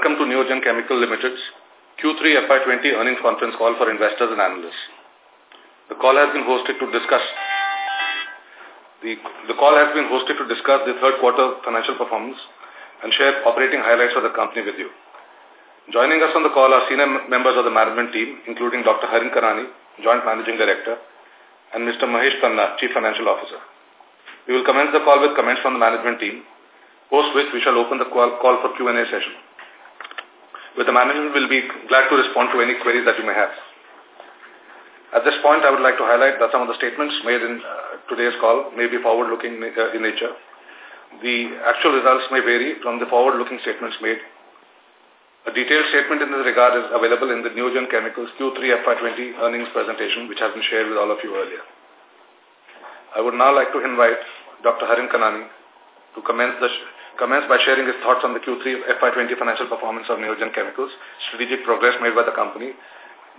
welcome to Neogen Chemical Limited's Q3 FY20 earnings conference call for investors and analysts. The call has been hosted to discuss the, the call has been hosted to discuss the third quarter financial performance and share operating highlights of the company with you. Joining us on the call are senior members of the management team, including Dr. Harin Kanani, Joint Managing Director, and Mr. Mahesh Khanna, Chief Financial Officer. We will commence the call with comments from the management team, post which we shall open the call, call for Q&A session with the management we'll be glad to respond to any queries that you may have. At this point, I would like to highlight that some of the statements made in uh, today's call may be forward-looking uh, in nature. The actual results may vary from the forward-looking statements made. A detailed statement in this regard is available in the Neogen Chemicals Q3 FY20 earnings presentation, which has been shared with all of you earlier. I would now like to invite Dr. Harin Kanani to commence the commence by sharing his thoughts on the Q3 FY20 financial performance of Neogen Chemicals, strategic progress made by the company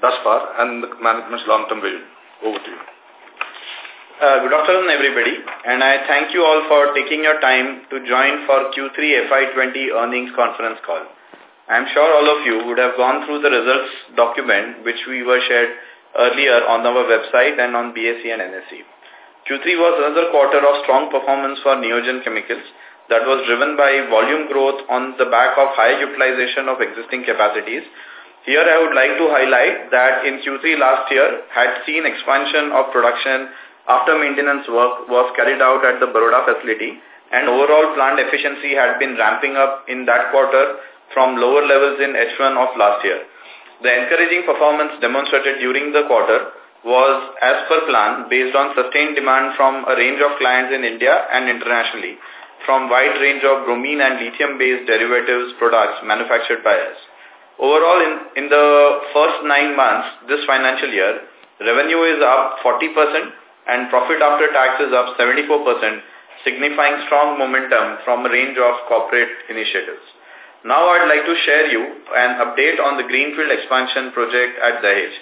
thus far, and the management's long-term vision. Over to you. Uh, good afternoon, everybody, and I thank you all for taking your time to join for Q3 FY20 earnings conference call. I am sure all of you would have gone through the results document which we were shared earlier on our website and on BSE and NSE. Q3 was another quarter of strong performance for Neogen Chemicals that was driven by volume growth on the back of high utilization of existing capacities. Here I would like to highlight that in Q3 last year had seen expansion of production after maintenance work was carried out at the Baroda facility and overall plant efficiency had been ramping up in that quarter from lower levels in H1 of last year. The encouraging performance demonstrated during the quarter was as per plan based on sustained demand from a range of clients in India and internationally from wide range of bromine and lithium-based derivatives products manufactured by us. Overall, in, in the first nine months this financial year, revenue is up 40% and profit after tax is up 74%, signifying strong momentum from a range of corporate initiatives. Now I'd like to share you an update on the Greenfield expansion project at Dahej.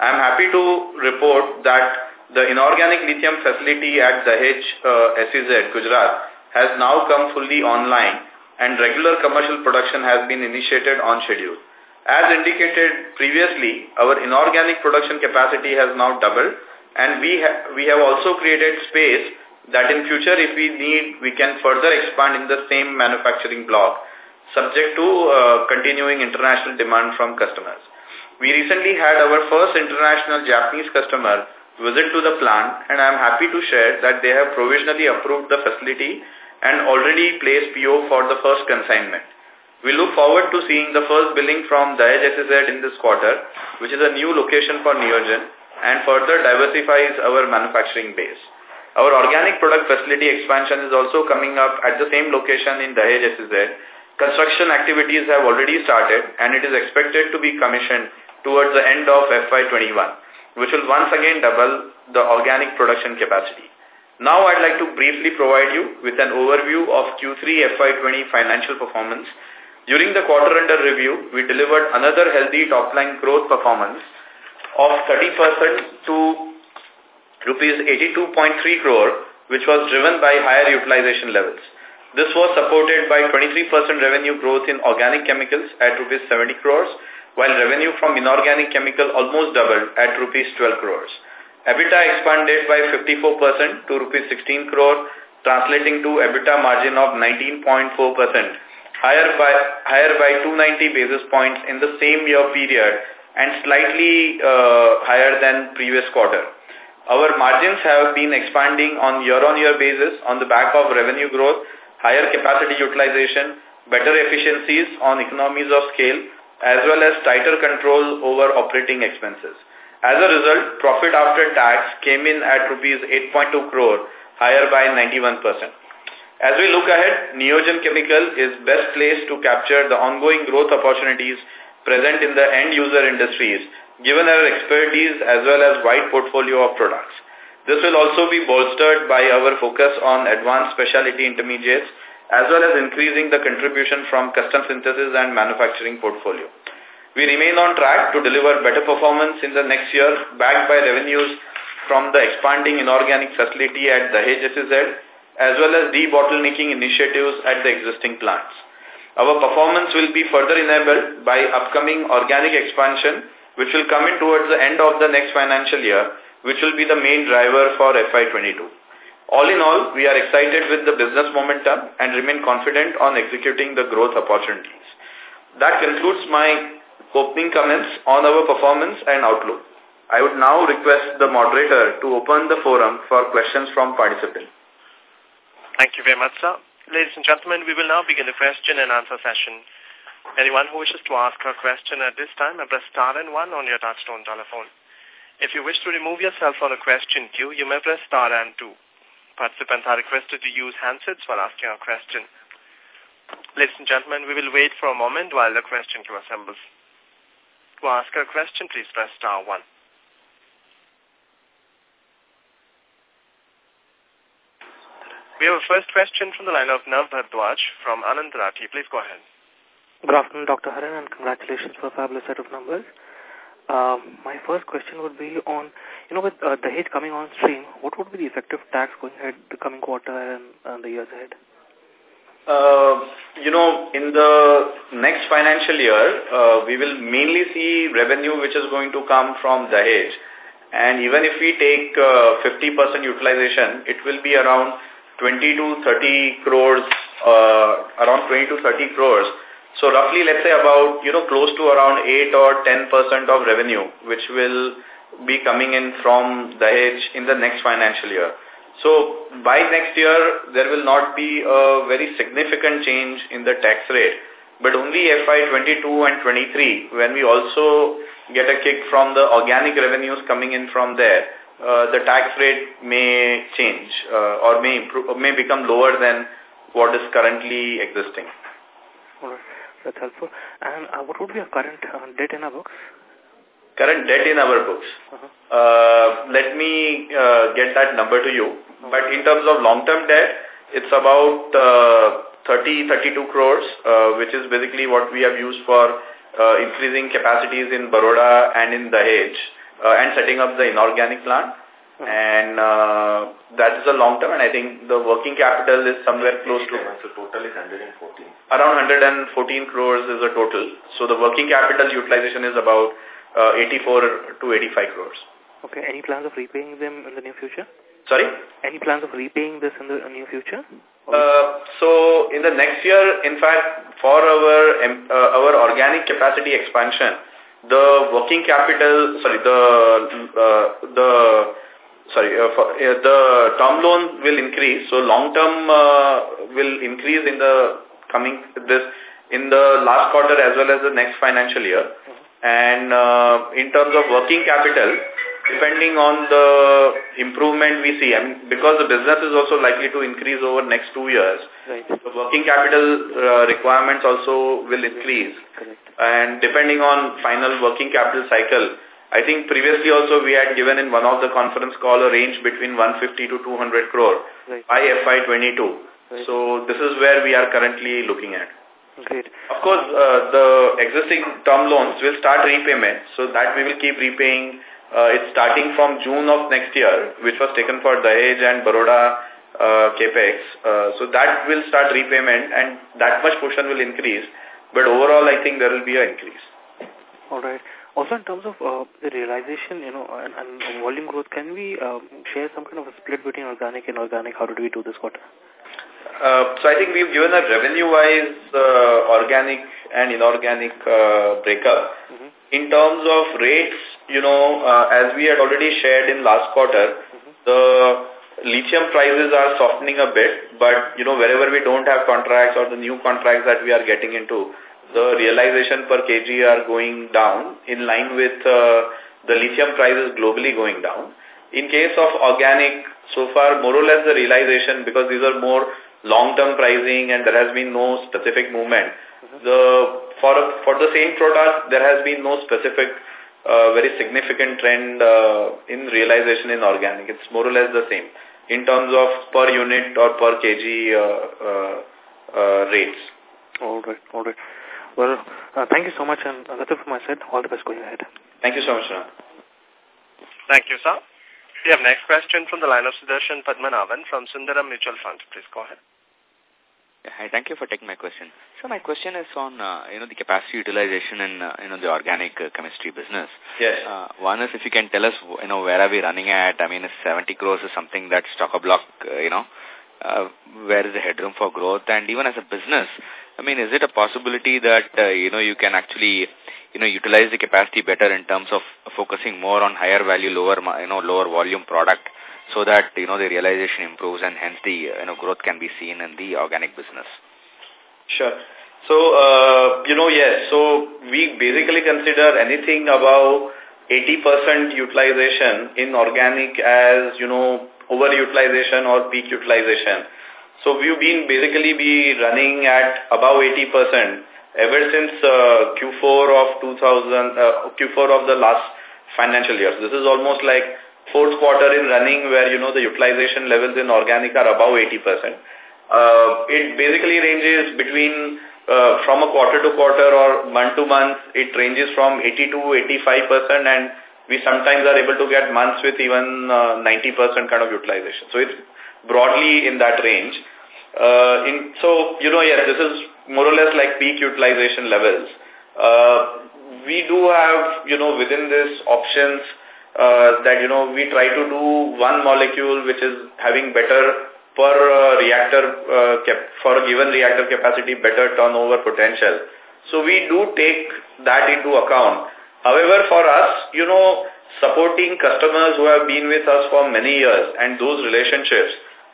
I am happy to report that the inorganic lithium facility at Dahej uh, SEZ, Gujarat, has now come fully online and regular commercial production has been initiated on schedule. As indicated previously, our inorganic production capacity has now doubled and we, ha we have also created space that in future if we need, we can further expand in the same manufacturing block subject to uh, continuing international demand from customers. We recently had our first international Japanese customer visit to the plant and I am happy to share that they have provisionally approved the facility and already placed PO for the first consignment. We look forward to seeing the first billing from Dahej SEZ in this quarter, which is a new location for Neogen and further diversifies our manufacturing base. Our organic product facility expansion is also coming up at the same location in Dahej SEZ. Construction activities have already started and it is expected to be commissioned towards the end of FY21, which will once again double the organic production capacity. Now I'd like to briefly provide you with an overview of Q3 FY20 financial performance. During the quarter under review, we delivered another healthy top-line growth performance of 30% to rupees 82.3 crore, which was driven by higher utilization levels. This was supported by 23% revenue growth in organic chemicals at rupees 70 crores, while revenue from inorganic chemical almost doubled at rupees 12 crores. EBITDA expanded by 54% to rupees 16 crore, translating to EBITDA margin of 19.4%, higher by, higher by 290 basis points in the same year period and slightly uh, higher than previous quarter. Our margins have been expanding on year-on-year -year basis on the back of revenue growth, higher capacity utilization, better efficiencies on economies of scale, as well as tighter control over operating expenses. As a result, profit after tax came in at rupees 8.2 crore, higher by 91%. As we look ahead, Neogen Chemical is best placed to capture the ongoing growth opportunities present in the end-user industries, given our expertise as well as wide portfolio of products. This will also be bolstered by our focus on advanced specialty intermediates as well as increasing the contribution from custom synthesis and manufacturing portfolio. We remain on track to deliver better performance in the next year, backed by revenues from the expanding inorganic facility at Dahej SEZ, as well as debottlenecking initiatives at the existing plants. Our performance will be further enabled by upcoming organic expansion, which will come in towards the end of the next financial year, which will be the main driver for FY22. All in all, we are excited with the business momentum and remain confident on executing the growth opportunities. That concludes my opening comments on our performance and outlook. I would now request the moderator to open the forum for questions from participants. Thank you very much, sir. Ladies and gentlemen, we will now begin the question and answer session. Anyone who wishes to ask a question at this time, press star and one on your touchtone telephone. If you wish to remove yourself from the question queue, you may press star and two. Participants are requested to use handsets while asking a question. Ladies and gentlemen, we will wait for a moment while the question queue assembles. To ask a question, please press star one. We have a first question from the line of Nav Bhardwaj from Anand Rathi. Please go ahead. Good afternoon, Dr. Harin, and congratulations for a fabulous set of numbers. Uh, my first question would be on, you know, with uh, the Dahej coming on stream, what would be the effective tax going ahead the coming quarter and, and the years ahead? Uh, you know, in the next financial year, uh, we will mainly see revenue which is going to come from Dahej. And even if we take 50% uh, utilization, it will be around 20 to 30 crores, around 20 to 30 crores. So roughly, let's say about, you know, close to around 8 or 10% of revenue, which will be coming in from Dahej in the next financial year. So by next year, there will not be a very significant change in the tax rate, but only FY22 and 23, when we also get a kick from the organic revenues coming in from there, uh, the tax rate may change uh, or may improve, or may become lower than what is currently existing. All right. That's helpful. And uh, what would be our current uh, debt in our books? Current debt in our books. Uh -huh. uh, let me uh, get that number to you. -huh. But in terms of long-term debt, it's about uh, 30, 32 crores, uh, which is basically what we have used for uh, increasing capacities in Baroda and in Dahej uh, and setting up the inorganic plant. Hmm. And uh, that is a long term, and I think the working capital is somewhere close to. So total is 114. Around 114 crores is the total. So the working capital utilization is about uh, 84 to 85 crores. Okay. Any plans of repaying them in the near future? Sorry? Any plans of repaying this in the near future? Uh, so in the next year, in fact, for our uh, our organic capacity expansion, the working capital, sorry, the uh, the sorry, uh, for, uh, the term loan will increase. So long term uh, will increase in the coming this in the last quarter as well as the next financial year. And uh, in terms of working capital, depending on the improvement we see, I mean, because the business is also likely to increase over next two years, right. the working capital uh, requirements also will increase. Correct. And depending on final working capital cycle, I think previously also we had given in one of the conference call a range between 150 to 200 crore right. by FY22. Right. So this is where we are currently looking at. Great. Of course, uh, the existing term loans will start repayment, so that we will keep repaying uh, it's starting from June of next year, which was taken for Dahej and Baroda uh, capex. Uh, so that will start repayment and that much portion will increase. But overall, I think there will be an increase. All right. Also, in terms of uh, the realization, you know, and, and volume growth, can we um, share some kind of a split between organic and organic? How did we do this quarter? Uh, so I think we've given a revenue-wise uh, organic and inorganic uh, breakup. Mm -hmm. In terms of rates, you know, uh, as we had already shared in last quarter, mm -hmm. the lithium prices are softening a bit, but, you know, wherever we don't have contracts or the new contracts that we are getting into, the realization per kg are going down in line with uh, the lithium prices globally going down. In case of organic, so far more or less the realization, because these are more long-term pricing and there has been no specific movement, mm -hmm. the for for the same product, there has been no specific uh, very significant trend uh, in realization in organic. It's more or less the same in terms of per unit or per kg uh, uh, uh, rates. All right, all right. Well, uh, thank you so much, and that's it from my side. All the best going ahead. Thank you so much, sir. Thank you, sir. We have next question from the line of Sudarshan Padmanabhan from Sundaram Mutual Fund. Please go ahead. Hi, thank you for taking my question. So my question is on, uh, you know, the capacity utilization in, uh, you know, the organic uh, chemistry business. Yes. Uh, one is if you can tell us, you know, where are we running at? I mean, 70 crores is something that's stock-a-block, uh, you know, uh, where is the headroom for growth? And even as a business, I mean, is it a possibility that, uh, you know, you can actually, you know, utilize the capacity better in terms of focusing more on higher value, lower, you know, lower volume product so that, you know, the realization improves and hence the, you know, growth can be seen in the organic business? Sure. So, uh, you know, yes, so we basically consider anything above 80% utilization in organic as, you know, overutilization or peak utilization. So we've been basically be running at above 80% ever since uh, Q4 of 2000, uh, Q4 of the last financial year. So this is almost like fourth quarter in running where, you know, the utilization levels in organic are above 80%. Uh, it basically ranges between uh, from a quarter to quarter or month to month, it ranges from 80 to 85% and we sometimes are able to get months with even 90% uh, kind of utilization. So it's broadly in that range. Uh, in, so, you know, yes, this is more or less like peak utilization levels. Uh, we do have, you know, within this options uh, that, you know, we try to do one molecule which is having better per uh, reactor, uh, for a given reactor capacity, better turnover potential. So we do take that into account. However, for us, you know, supporting customers who have been with us for many years and those relationships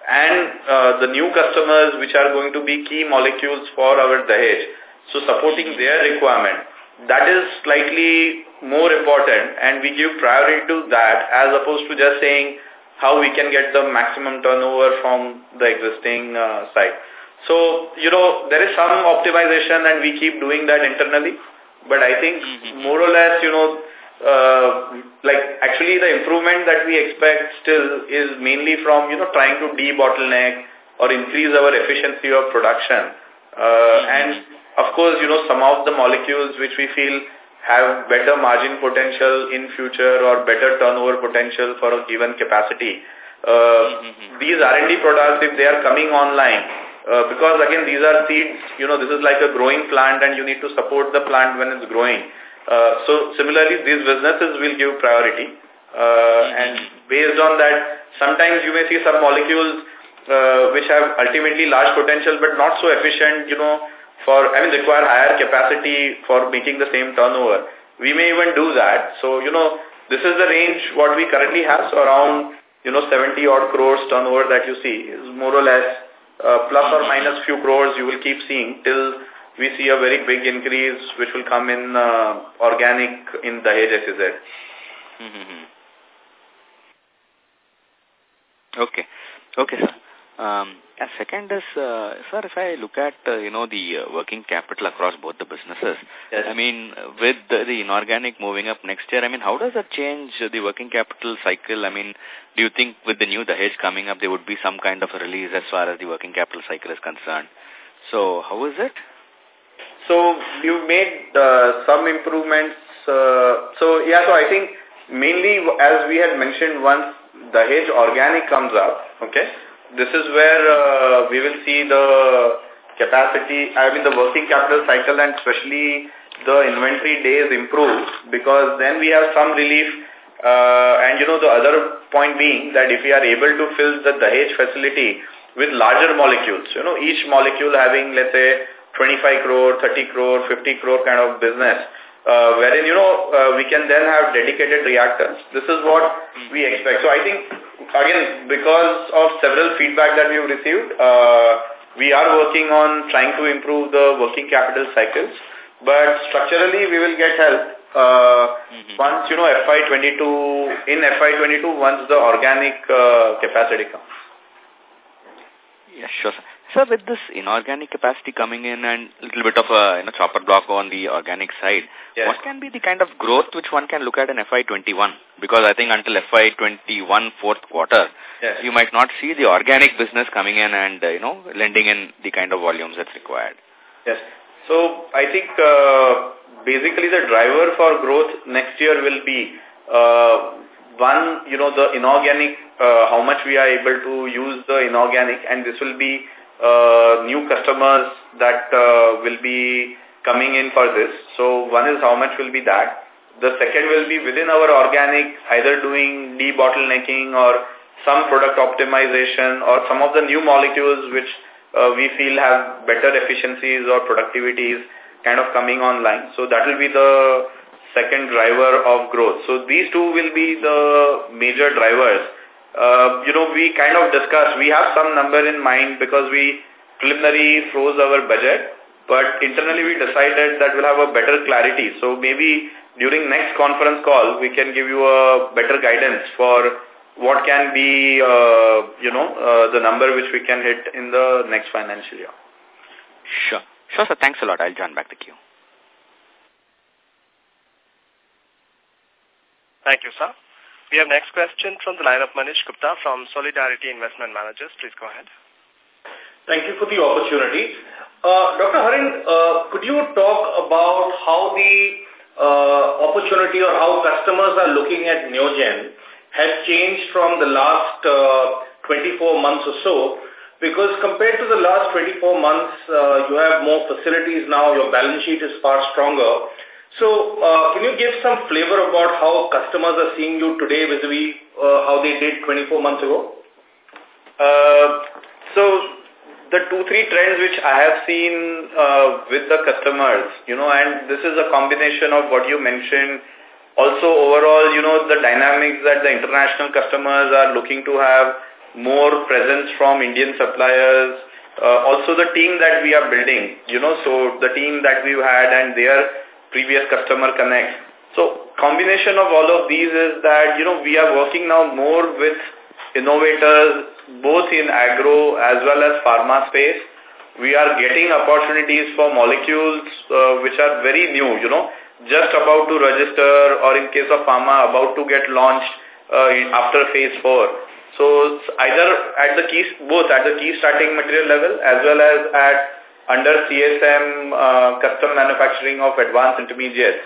and uh, the new customers which are going to be key molecules for our Dahej, so supporting their requirement, that is slightly more important and we give priority to that as opposed to just saying how we can get the maximum turnover from the existing uh, site. So, you know, there is some optimization and we keep doing that internally. But I think mm-hmm. more or less, you know, uh, like actually the improvement that we expect still is mainly from, you know, trying to de-bottleneck or increase our efficiency of production. Uh, mm-hmm. And of course, you know, some of the molecules which we feel have better margin potential in future or better turnover potential for a given capacity. Uh, mm -hmm. These R&D products, if they are coming online, uh, because again, these are seeds, you know, this is like a growing plant and you need to support the plant when it's growing. Uh, so similarly, these businesses will give priority. Uh, mm -hmm. And based on that, sometimes you may see some molecules uh, which have ultimately large potential but not so efficient, you know, for, I mean, require higher capacity for making the same turnover. We may even do that. So, you know, this is the range what we currently have. So around, you know, 70 odd crores turnover that you see is more or less uh, plus or minus few crores you will keep seeing till we see a very big increase which will come in uh, organic in the SEZ. Mm -hmm. Okay. Okay, sir. Um, second is, uh, sir, if I look at, uh, you know, the uh, working capital across both the businesses, yes. I mean, with the, the, inorganic moving up next year, I mean, how does that change the working capital cycle? I mean, do you think with the new Dahej coming up, there would be some kind of a release as far as the working capital cycle is concerned? So, how is it? So, you made uh, some improvements. Uh, so, yeah, so I think mainly, as we had mentioned, once Dahej organic comes up, okay, this is where uh, we will see the capacity, I mean the working capital cycle and especially the inventory days improve because then we have some relief. Uh, and you know the other point being that if we are able to fill the Dahej facility with larger molecules, you know each molecule having let's say 25 crore, 30 crore, 50 crore kind of business, uh, wherein, you know, uh, we can then have dedicated reactors. This is what we expect. So I think, again, because of several feedback that we've received, uh, we are working on trying to improve the working capital cycles. But structurally, we will get help uh, mm -hmm. once, you know, FY22, in FY22, once the organic uh, capacity comes. Yeah, sure. Sir, with this inorganic capacity coming in and a little bit of a you know, chopper block on the organic side, yes. what can be the kind of growth which one can look at in FY21? Because I think until FY21 fourth quarter, yes. you might not see the organic business coming in and, uh, you know, lending in the kind of volumes that's required. Yes. So I think uh, basically the driver for growth next year will be uh, one, you know, the inorganic, uh, how much we are able to use the inorganic and this will be uh, new customers that uh, will be coming in for this. So one is how much will be that. The second will be within our organic, either doing debottlenecking or some product optimization or some of the new molecules which uh, we feel have better efficiencies or productivities kind of coming online. So that will be the second driver of growth. So these two will be the major drivers. Uh, you know, we kind of discussed, we have some number in mind because we preliminary froze our budget, but internally we decided that we'll have a better clarity. So maybe during next conference call, we can give you a better guidance for what can be, uh, you know, uh, the number which we can hit in the next financial year. Sure. Sure, sir. Thanks a lot. I'll join back the queue. Thank you, sir. We have next question from the line of Manish Gupta from Solidarity Investment Managers. Please go ahead. Thank you for the opportunity. Uh, Dr. Harin, uh, could you talk about how the uh, opportunity or how customers are looking at Neogen has changed from the last uh, 24 months or so because compared to the last 24 months, uh, you have more facilities now, your balance sheet is far stronger. So uh, can you give some flavor about how customers are seeing you today vis-a-vis uh, how they did 24 months ago? Uh, so the two, three trends which I have seen uh, with the customers, you know, and this is a combination of what you mentioned. Also, overall, you know, the dynamics that the international customers are looking to have more presence from Indian suppliers. Uh, also, the team that we are building, you know, so the team that we've had and their previous customer connect. So, combination of all of these is that, you know, we are working now more with innovators both in agro as well as pharma space. We are getting opportunities for molecules uh, which are very new, you know, just about to register or in case of pharma about to get launched uh, after phase 4. So either at the key, both at the key starting material level as well as at under CSM uh, custom manufacturing of advanced intermediates.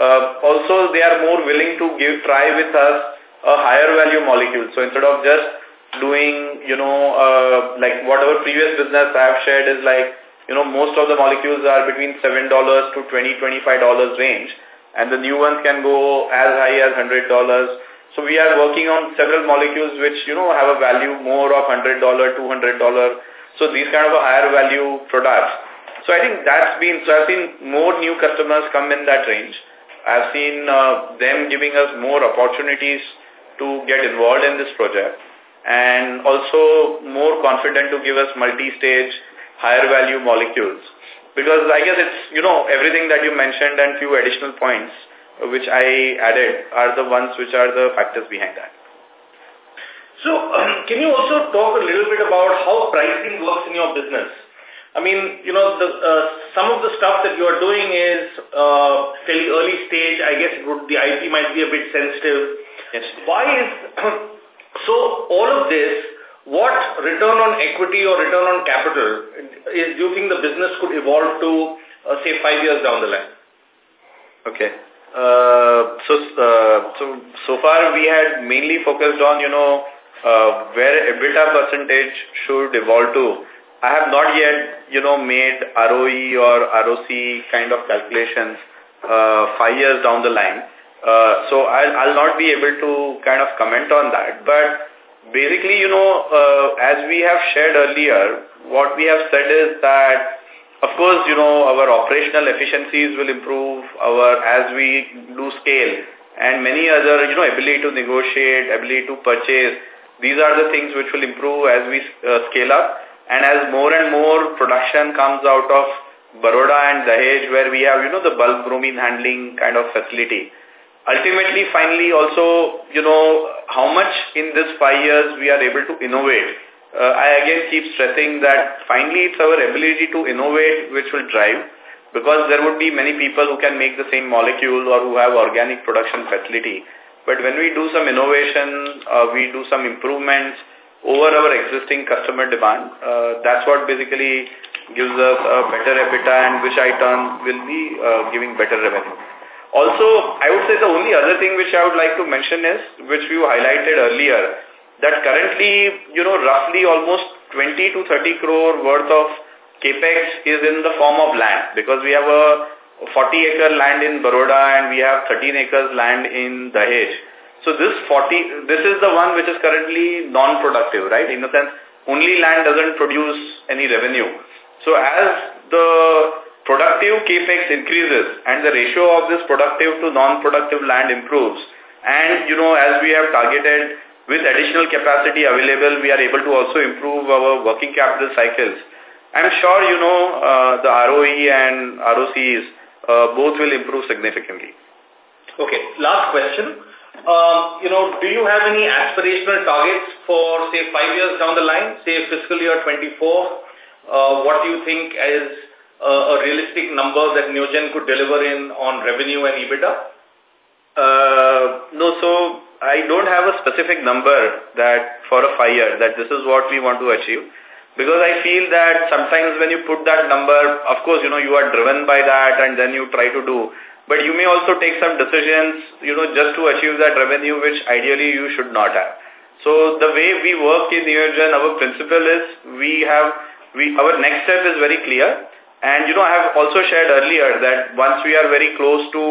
Uh, also, they are more willing to give try with us a higher value molecule. So instead of just doing, you know, uh, like whatever previous business I have shared is like, you know, most of the molecules are between $7 to $20, $25 range. And the new ones can go as high as $100. So we are working on several molecules which, you know, have a value more of $100, $200. So these kind of a higher value products. So I think that's been, so I've seen more new customers come in that range. I've seen uh, them giving us more opportunities to get involved in this project and also more confident to give us multi-stage, higher value molecules. Because I guess it's, you know, everything that you mentioned and few additional points which I added are the ones which are the factors behind that. So, um, can you also talk a little bit about how pricing works in your business? I mean, you know, the, uh, some of the stuff that you are doing is uh, fairly early stage. I guess would, the IP might be a bit sensitive. Yes. Why is So all of this, what return on equity or return on capital is do you think the business could evolve to, uh, say, five years down the line? Okay. Uh, so, uh, so, so far we had mainly focused on, you know, uh, where EBITDA percentage should evolve to. I have not yet, you know, made ROE or ROC kind of calculations uh, five years down the line. Uh, so I'll, I'll not be able to kind of comment on that. But basically, you know, uh, as we have shared earlier, what we have said is that, of course, you know, our operational efficiencies will improve our as we do scale and many other, you know, ability to negotiate, ability to purchase. These are the things which will improve as we uh, scale up. And as more and more production comes out of Baroda and Dahej, where we have, you know, the bulk bromine handling kind of facility ultimately, finally, also, you know, how much in this five years we are able to innovate. Uh, I again keep stressing that finally it's our ability to innovate which will drive because there would be many people who can make the same molecule or who have organic production facility. But when we do some innovation, uh, we do some improvements over our existing customer demand, uh, that's what basically gives us a better EBITDA and which I turn will be uh, giving better revenue. Also, I would say the only other thing which I would like to mention is, which we highlighted earlier, that currently, you know, roughly almost 20 to 30 crore worth of capex is in the form of land because we have a 40 acre land in Baroda and we have 13 acres land in Dahej. So this 40, this is the one which is currently non-productive, right? In the sense, only land doesn't produce any revenue. So as the productive capex increases and the ratio of this productive to non-productive land improves, and, you know, as we have targeted with additional capacity available, we are able to also improve our working capital cycles. I'm sure, you know, uh, the ROE and ROCs uh, both will improve significantly. Okay. Last question. Um, you know, do you have any aspirational targets for, say, five years down the line, say fiscal year 24? Uh, what do you think is uh, a realistic number that Neogen could deliver in on revenue and EBITDA? Uh, no, so I don't have a specific number that for a five year that this is what we want to achieve. Because I feel that sometimes when you put that number, of course, you know, you are driven by that and then you try to do. But you may also take some decisions, you know, just to achieve that revenue, which ideally you should not have. So the way we work in Neogen, our principle is we have, we our next step is very clear. And, you know, I have also shared earlier that once we are very close to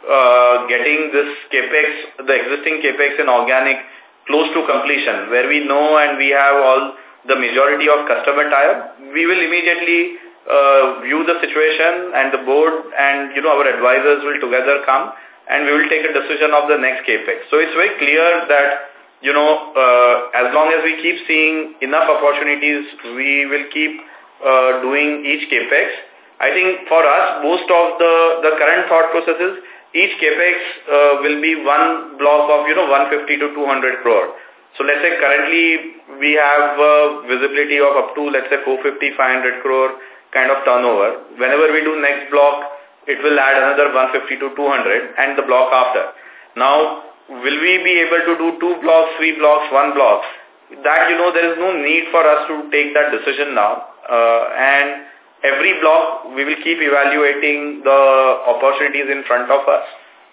uh, getting this capex, the existing capex in organic close to completion, where we know and we have all the majority of customer tie we will immediately uh, view the situation and the board and, you know, our advisors will together come and we will take a decision of the next capex. So it's very clear that, you know, uh, as long as we keep seeing enough opportunities, we will keep uh, doing each capex. I think for us, most of the, the current thought processes, each capex uh, will be one block of, you know, 150 to 200 crore. So let's say currently we have visibility of up to, let's say, 450, 500 crore kind of turnover. Whenever we do next block, it will add another 150 to 200 and the block after. Now, will we be able to do two blocks, three blocks, one block? That, you know, there is no need for us to take that decision now. Uh, and every block, we will keep evaluating the opportunities in front of us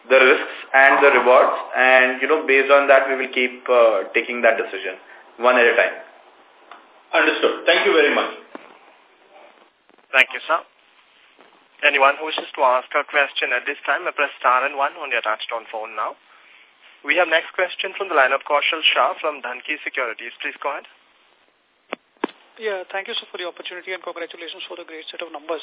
the risks and the rewards and, you know, based on that we will keep uh, taking that decision one at a time. Understood. Thank you very much. Thank you, sir. Anyone who wishes to ask a question at this time, press star and one on your touchtone phone now. We have next question from the line of Kaushal Shah from Dhanki Securities. Please go ahead. Yeah, thank you sir for the opportunity and congratulations for the great set of numbers.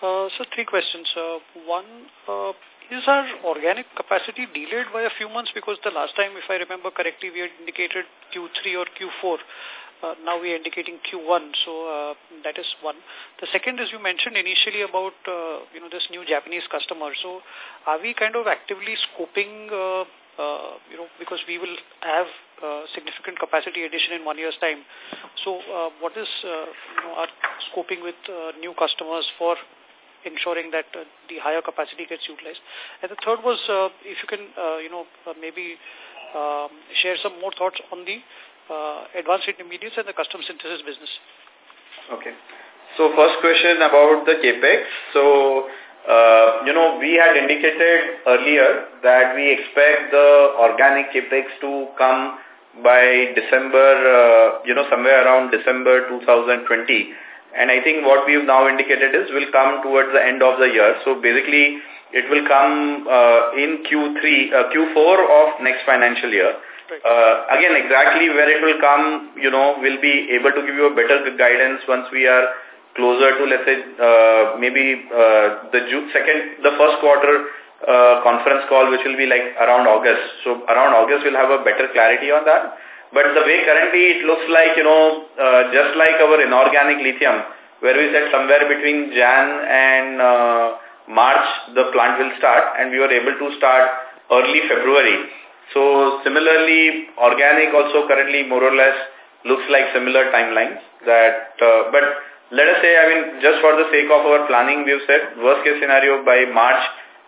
Uh, so three questions. Uh, one, uh, is our organic capacity delayed by a few months? Because the last time, if I remember correctly, we had indicated Q3 or Q4. Uh, now we are indicating Q1, so uh, that is one. The second is you mentioned initially about, uh, you know, this new Japanese customer. So are we kind of actively scoping, uh, you know, because we will have uh, significant capacity addition in one year's time. So uh, what is, uh, you know, our scoping with uh, new customers for ensuring that uh, the higher capacity gets utilized. And the third was uh, if you can, uh, you know, uh, maybe um, share some more thoughts on the uh, advanced intermediates and the custom synthesis business. Okay. So first question about the CAPEX. So, uh, you know, we had indicated earlier that we expect the organic CAPEX to come by December, uh, you know, somewhere around December 2020. And I think what we've now indicated is will come towards the end of the year. So basically, it will come uh, in Q3, uh, Q4 of next financial year. Uh, again, exactly where it will come, you know, we'll be able to give you a better guidance once we are closer to, let's say, uh, maybe uh, the June second, the first quarter uh, conference call, which will be like around August. So around August, we'll have a better clarity on that. But the way currently it looks like, you know, uh, just like our inorganic lithium, where we said somewhere between Jan and uh, March, the plant will start, and we were able to start early February. So similarly, organic also currently more or less looks like similar timelines. That, uh, but let us say, I mean, just for the sake of our planning, we've said worst case scenario by March,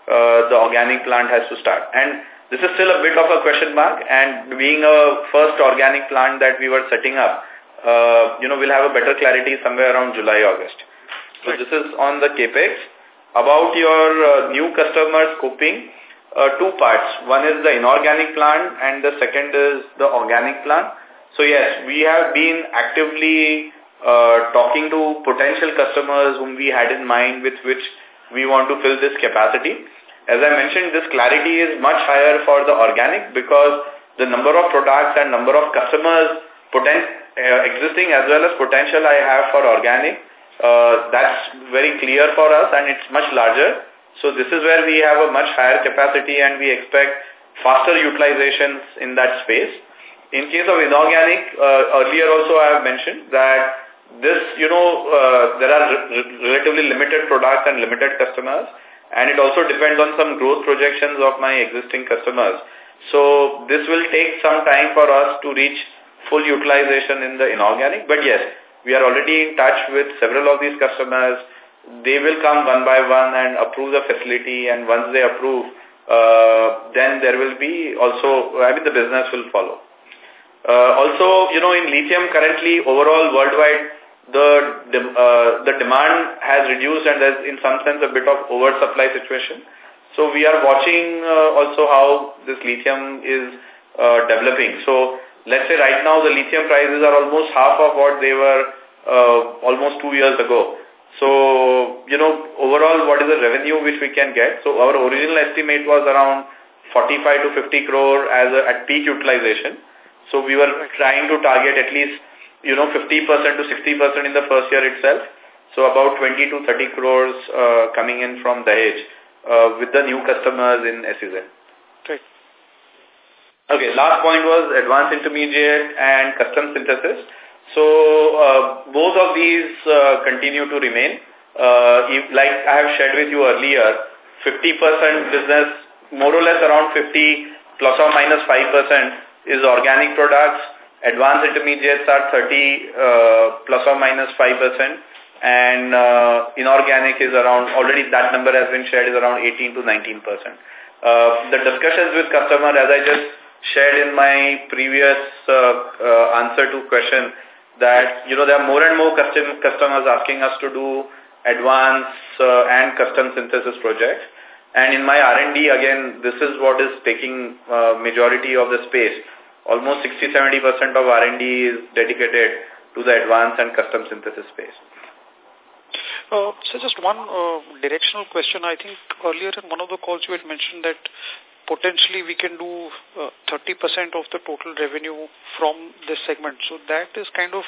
uh, the organic plant has to start. And this is still a bit of a question mark and being a first organic plant that we were setting up, uh, you know, we'll have a better clarity somewhere around July, August. So right. this is on the CAPEX. About your uh, new customers scoping, uh, two parts. One is the inorganic plant and the second is the organic plant. So yes, we have been actively uh, talking to potential customers whom we had in mind with which we want to fill this capacity. As I mentioned, this clarity is much higher for the organic because the number of products and number of customers uh, existing as well as potential I have for organic, uh, that's very clear for us and it's much larger. So this is where we have a much higher capacity and we expect faster utilizations in that space. In case of inorganic, uh, earlier also I have mentioned that this, you know, uh, there are relatively limited products and limited customers and it also depends on some growth projections of my existing customers. So this will take some time for us to reach full utilization in the inorganic. But yes, we are already in touch with several of these customers. They will come one by one and approve the facility and once they approve, uh, then there will be also, I mean the business will follow. Uh, also, you know, in lithium currently overall worldwide, the uh, the demand has reduced and there's in some sense a bit of oversupply situation. So we are watching uh, also how this lithium is uh, developing. So let's say right now the lithium prices are almost half of what they were uh, almost two years ago. So, you know, overall what is the revenue which we can get? So our original estimate was around 45 to 50 crore as a, at peak utilization. So we were trying to target at least you know, 50% to 60% in the first year itself. So about 20 to 30 crores uh, coming in from Dahej uh, with the new customers in SEZ. Right. Okay, last point was advanced intermediate and custom synthesis. So uh, both of these uh, continue to remain. Uh, if, like I have shared with you earlier, 50% business, more or less around 50 plus or minus 5% is organic products Advanced intermediates are 30 uh, plus or minus 5% and uh, inorganic is around, already that number has been shared is around 18 to 19%. Uh, the discussions with customer as I just shared in my previous uh, uh, answer to question that, you know, there are more and more custom, customers asking us to do advanced uh, and custom synthesis projects. And in my R&D, again, this is what is taking uh, majority of the space almost 60-70% of R&D is dedicated to the advanced and custom synthesis space. Uh, so just one uh, directional question. I think earlier in one of the calls you had mentioned that potentially we can do 30% uh, of the total revenue from this segment. So that is kind of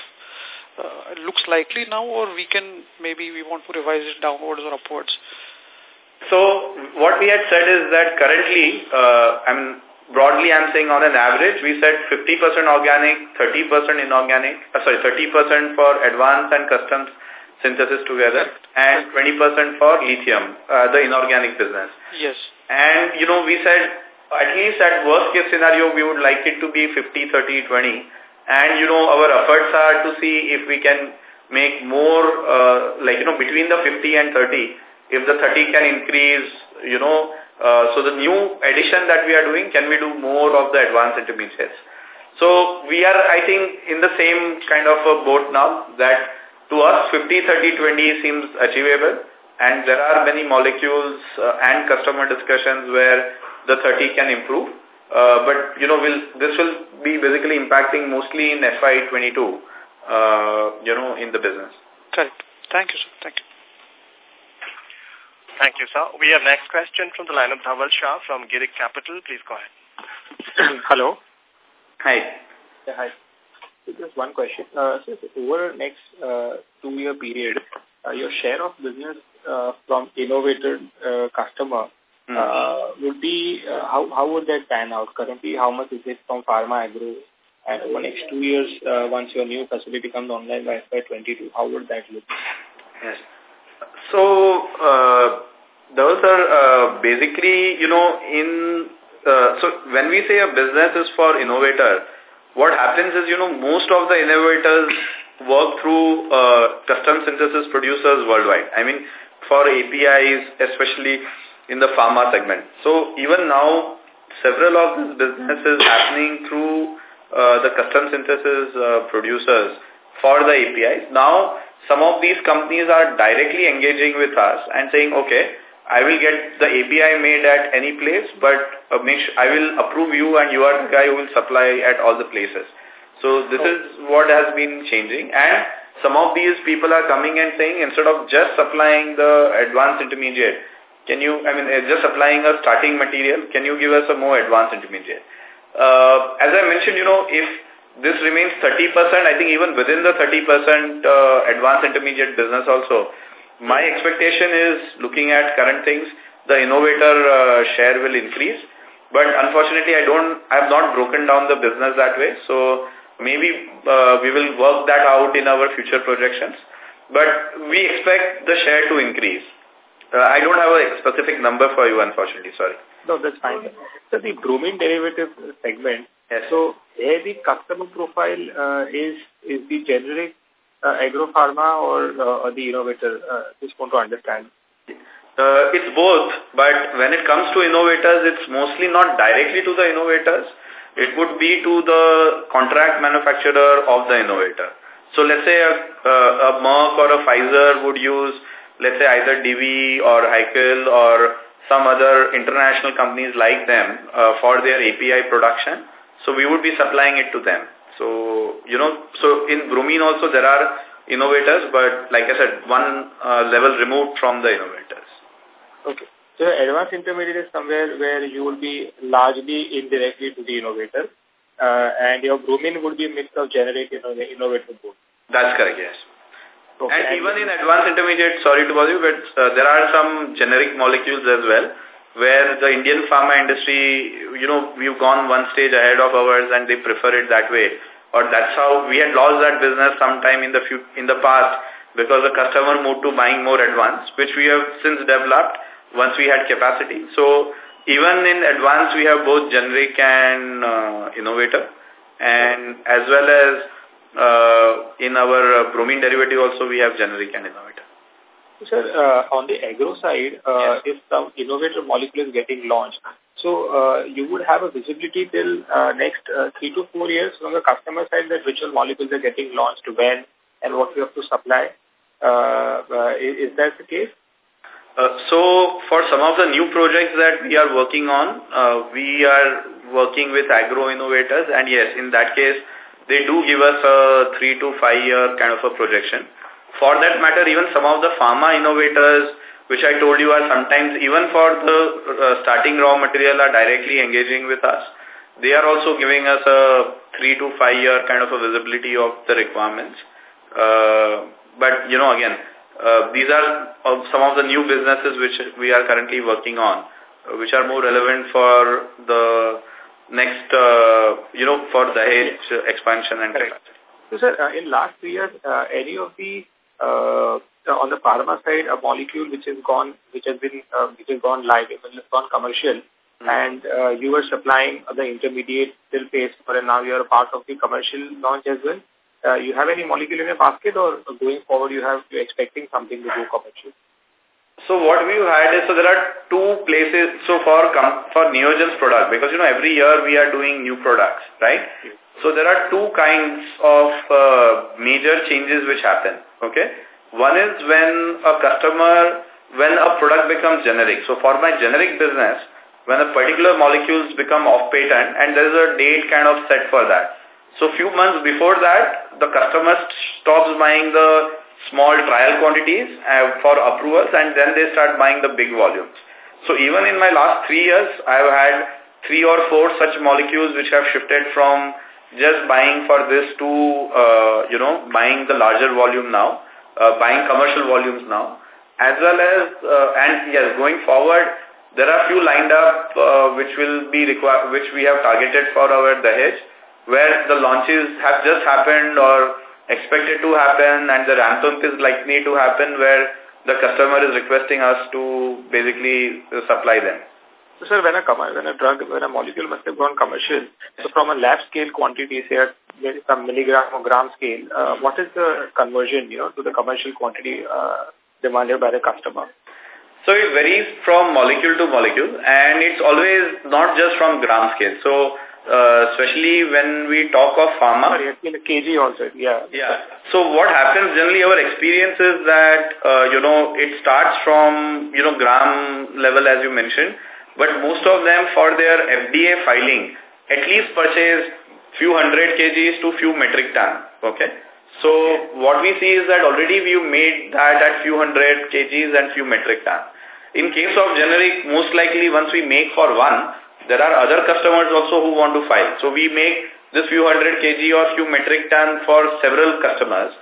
uh, looks likely now or we can maybe we want to revise it downwards or upwards? So what we had said is that currently, uh, I mean, broadly I'm saying on an average, we said 50% organic, 30% inorganic, uh, sorry, 30% for advanced and custom synthesis together and 20% for lithium, uh, the inorganic business. Yes. And, you know, we said at least at worst case scenario, we would like it to be 50, 30, 20. And, you know, our efforts are to see if we can make more, uh, like, you know, between the 50 and 30, if the 30 can increase, you know, uh, so the new addition that we are doing, can we do more of the advanced intermediates? So we are, I think, in the same kind of a boat now that to us 50, 30, 20 seems achievable and there are many molecules uh, and customer discussions where the 30 can improve. Uh, but, you know, will this will be basically impacting mostly in FY22, uh, you know, in the business. Correct. Thank you, sir. Thank you. Thank you, sir. We have next question from the line of Dhaval Shah from Girik Capital. Please go ahead. Hello. Hi. Yeah, hi. So just one question. Uh, so over next uh, two-year period, uh, your share of business uh, from innovator uh, customer mm. uh, would be, uh, how, how would that pan out? Currently, how much is it from pharma agro? And over next two years, uh, once your new facility comes online by FY22, how would that look? Yes. So, uh, those are uh, basically, you know, in, uh, so when we say a business is for innovator, what happens is, you know, most of the innovators work through uh, custom synthesis producers worldwide. I mean, for APIs, especially in the pharma segment. So even now, several of these businesses happening through uh, the custom synthesis uh, producers for the APIs. Now, some of these companies are directly engaging with us and saying, okay, I will get the API made at any place, but uh, I will approve you and you are the guy who will supply at all the places. So this is what has been changing. And some of these people are coming and saying instead of just supplying the advanced intermediate, can you, I mean, uh, just supplying a starting material, can you give us a more advanced intermediate? Uh, as I mentioned, you know, if this remains 30%, I think even within the 30% uh, advanced intermediate business also, my expectation is looking at current things, the innovator uh, share will increase. But unfortunately, I don't, I have not broken down the business that way. So maybe uh, we will work that out in our future projections. But we expect the share to increase. Uh, I don't have a specific number for you, unfortunately. Sorry. No, that's fine. So the bromine derivative segment, yes. so here the customer profile uh, is is the generic uh, agro-pharma or, uh, or the innovator? Uh, just want to understand. Uh, it's both, but when it comes to innovators, it's mostly not directly to the innovators. It would be to the contract manufacturer of the innovator. So let's say a, a Merck or a Pfizer would use let's say either Divi or Hikal or some other international companies like them uh, for their API production. So we would be supplying it to them. So, you know, so in bromine also there are innovators, but like I said, one uh, level removed from the innovators. Okay. So advanced intermediate is somewhere where you will be largely indirectly to the innovator, uh, and your bromine would be a mix of generic and innovator both. That's correct, yes. Okay. And even in advanced intermediate, sorry to bother you, but uh, there are some generic molecules as well, where the Indian pharma industry, you know, we've gone one stage ahead of ours and they prefer it that way. Or that's how we had lost that business sometime in the few, in the past because the customer moved to buying more advanced, which we have since developed once we had capacity. So even in advance, we have both generic and uh, innovator. And as well as uh, in our bromine derivative also we have generic and innovator. Sir, uh, on the agro side, uh, yes. if some innovator molecule is getting launched, so uh, you would have a visibility till uh, next uh, three to four years from the customer side that which molecules are getting launched, when, and what we have to supply. Uh, uh, is, is that the case? Uh, so for some of the new projects that we are working on, uh, we are working with agro innovators and yes, in that case, they do give us a three to five year kind of a projection. For that matter, even some of the pharma innovators, which I told you are sometimes, even for the uh, starting raw material are directly engaging with us, they are also giving us a three to five year kind of a visibility of the requirements. Uh, but, you know, again, uh, these are some of the new businesses which we are currently working on, uh, which are more relevant for the next, uh, you know, for the expansion and capacity. So, sir, uh, in last three years, any of the uh, on the pharma side, a molecule which has gone, which has been, uh, which has gone live, it has gone commercial, mm and uh, you were supplying the intermediate till phase, but now you are a part of the commercial launch as well. Uh, you have any molecule in your basket, or going forward, you have you expecting something to go commercial? So what we've had is, so there are two places, so for for Neogen's product, because, you know, every year we are doing new products, right? So there are two kinds of uh, major changes which happen, okay? One is when a customer, when a product becomes generic. So for my generic business, when a particular molecules become off patent and there is a date kind of set for that. So few months before that, the customer stops buying the small trial quantities uh, for approvals and then they start buying the big volumes. So even in my last three years, I have had three or four such molecules which have shifted from just buying for this to, uh, you know, buying the larger volume now, uh, buying commercial volumes now, as well as, uh, and yes, going forward, there are few lined up uh, which will be required, which we have targeted for our Dahej, where the launches have just happened or expected to happen and the ramp up is likely to happen where the customer is requesting us to basically supply them. So, sir, when a, when a drug, when a molecule must have gone commercial, so from a lab scale quantity, say at some milligram or gram scale, uh, what is the conversion, you know, to the commercial quantity uh, demanded by the customer? So it varies from molecule to molecule and it's always not just from gram scale. So uh, especially when we talk of pharma. in a kg also, yeah. Yeah. So what happens generally, our experience is that, uh, you know, it starts from, you know, gram level as you mentioned, but most of them for their FDA filing at least purchase few hundred kgs to few metric ton. Okay. So what we see is that already we made that at few hundred kgs and few metric ton. In case of generic, most likely once we make for one, there are other customers also who want to file. So we make this few hundred kg or few metric ton for several customers.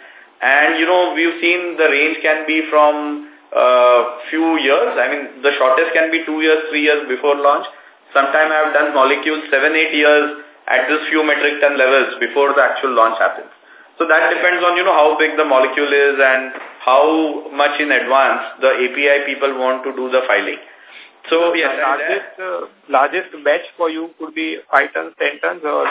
And, you know, we've seen the range can be from uh, few years. I mean, the shortest can be two years, three years before launch. Sometime I have done molecules seven, eight years at this few metric ton levels before the actual launch happens. So that depends on, you know, how big the molecule is and how much in advance the API people want to do the filing. So, yes. The largest, uh, largest batch for you could be 5 tons, 10 tons or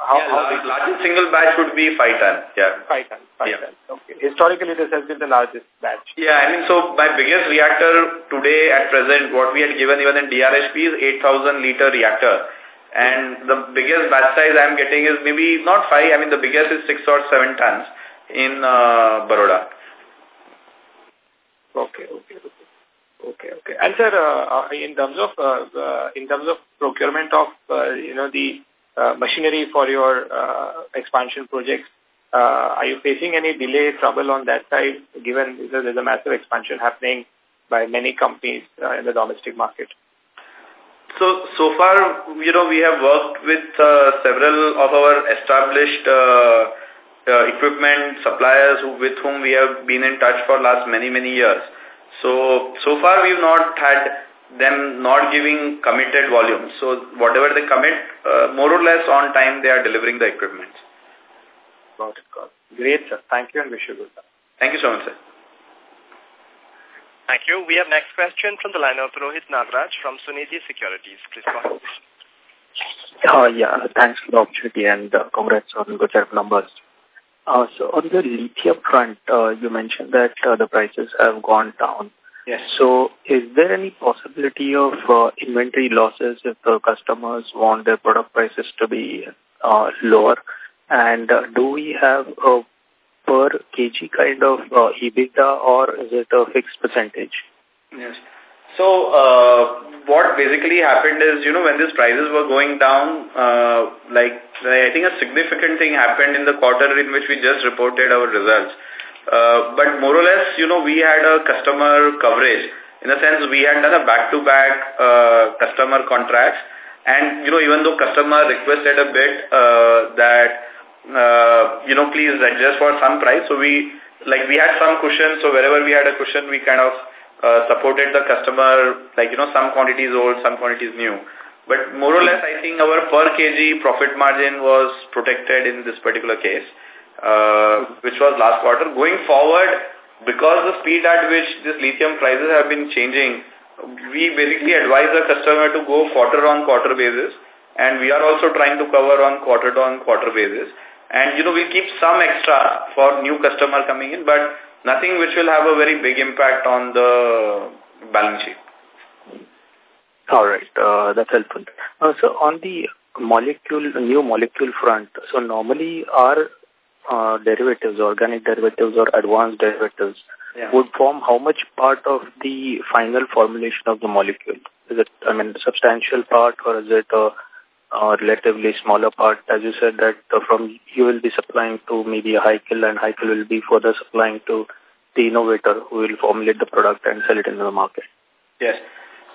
how, yeah, how big? largest single batch would be 5 tons, yeah. 5 tons, 5 yeah. tons, okay. Historically, this has been the largest batch. Yeah, I mean, so my biggest reactor today at present, what we had given even in DRHP is 8,000 liter reactor. And the biggest batch size I'm getting is maybe not five, I mean the biggest is six or seven tons in uh, Baroda. Okay, okay, okay. Okay, okay. And sir, uh, uh, in terms of uh, uh, in terms of procurement of uh, you know the uh, machinery for your uh, expansion projects, uh, are you facing any delay trouble on that side? Given there's a massive expansion happening by many companies uh, in the domestic market. So, so far, you know, we have worked with uh, several of our established uh, uh, equipment suppliers who, with whom we have been in touch for last many, many years. So, so far we've not had them not giving committed volumes. So, whatever they commit, uh, more or less on time, they are delivering the equipment. Got it, got it. Great, sir. Thank you and wish you good luck. Thank you so much, sir. Thank you. We have next question from the line of Rohit Nagraj from Sunidhi Securities. Please go ahead. Uh, yeah, thanks for the opportunity and uh, congrats on good set of numbers. Uh, so on the lithium front, uh, you mentioned that uh, the prices have gone down. Yes. So is there any possibility of uh, inventory losses if the customers want their product prices to be uh, lower? And uh, do we have a per kg kind of uh, EBITDA or is it a fixed percentage? Yes. So, uh, what basically happened is, you know, when these prices were going down, uh, like, I think a significant thing happened in the quarter in which we just reported our results. Uh, but more or less, you know, we had a customer coverage. In a sense, we had done a back-to-back -back, uh, customer contracts. And, you know, even though customer requested a bit uh, that uh, you know, please adjust for some price. So we, like we had some cushion, so wherever we had a cushion, we kind of uh, supported the customer, like, you know, some quantities old, some quantities new. But more or less, I think our per kg profit margin was protected in this particular case, uh, which was last quarter. Going forward, because the speed at which this lithium prices have been changing, we basically advise the customer to go quarter on quarter basis and we are also trying to cover on quarter on quarter basis. And, you know, we'll keep some extra for new customer coming in, but nothing which will have a very big impact on the balance sheet. All right, uh, that's helpful. Uh, so on the molecule, new molecule front, so normally our uh, derivatives, organic derivatives or advanced derivatives yeah. would form how much part of the final formulation of the molecule? Is it, I mean, substantial part or is it a or relatively smaller part, as you said, that uh, from you will be supplying to maybe a Hikal and Hikal will be further supplying to the innovator who will formulate the product and sell it in the market. Yes.